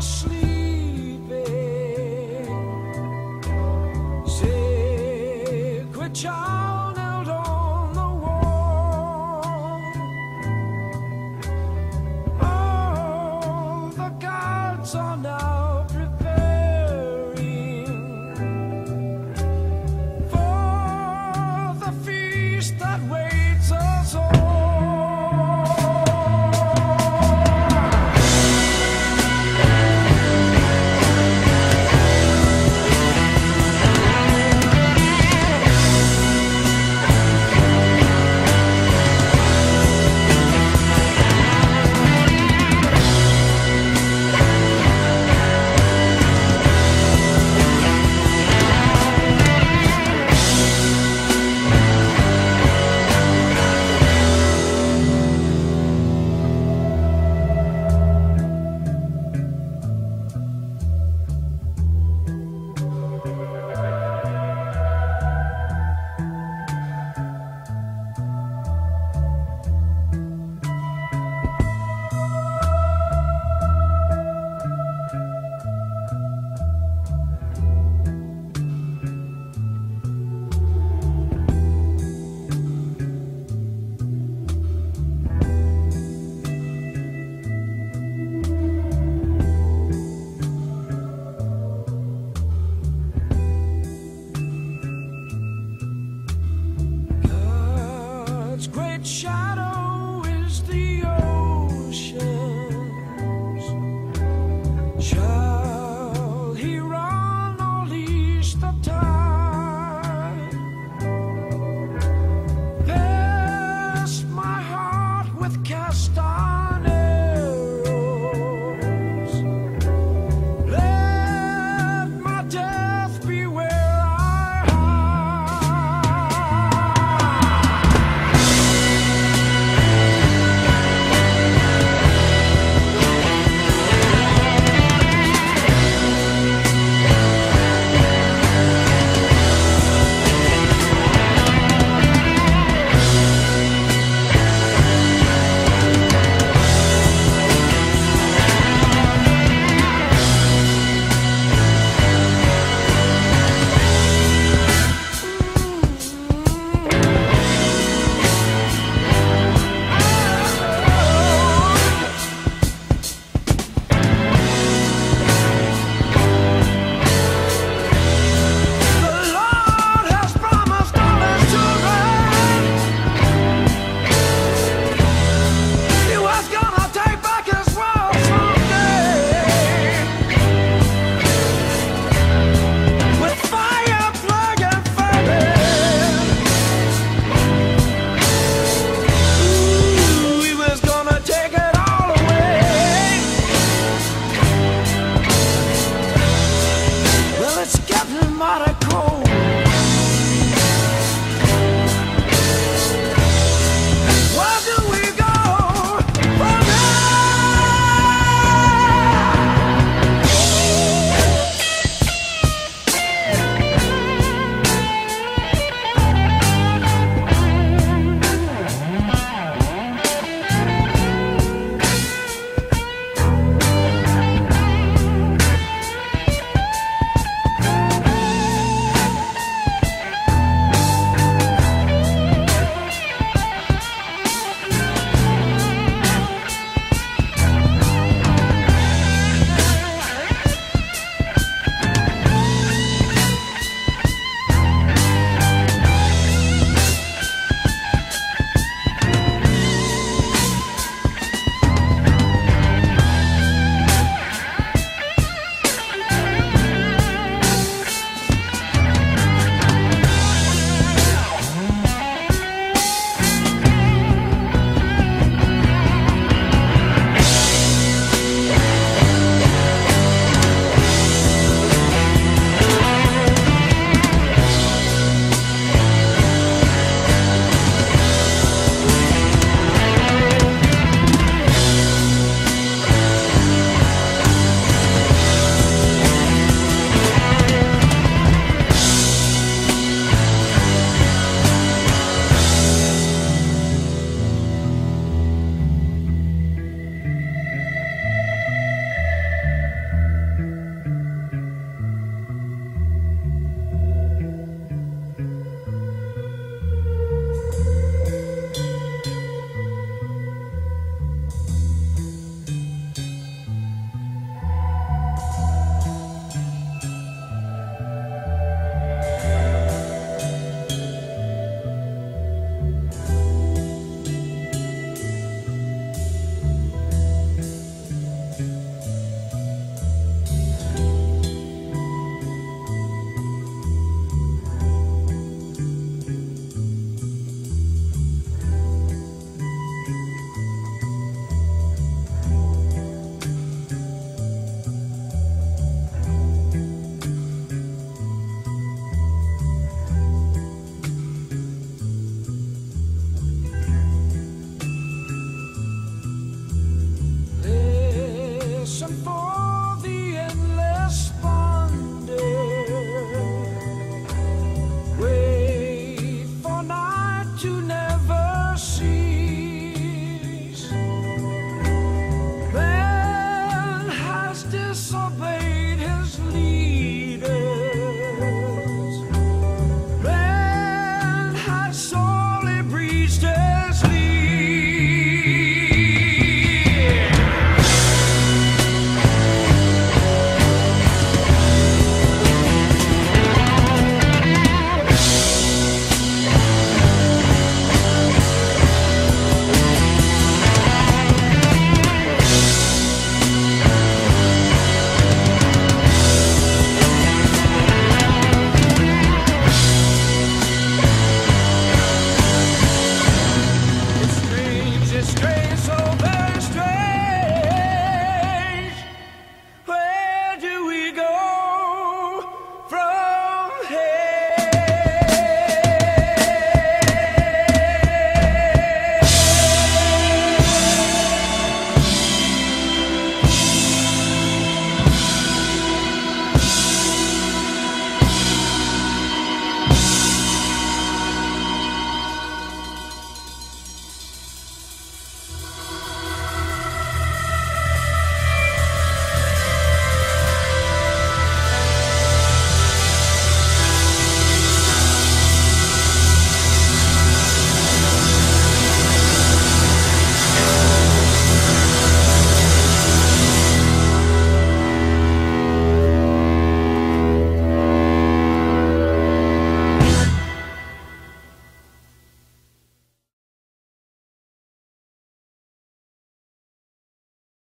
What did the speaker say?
sleep.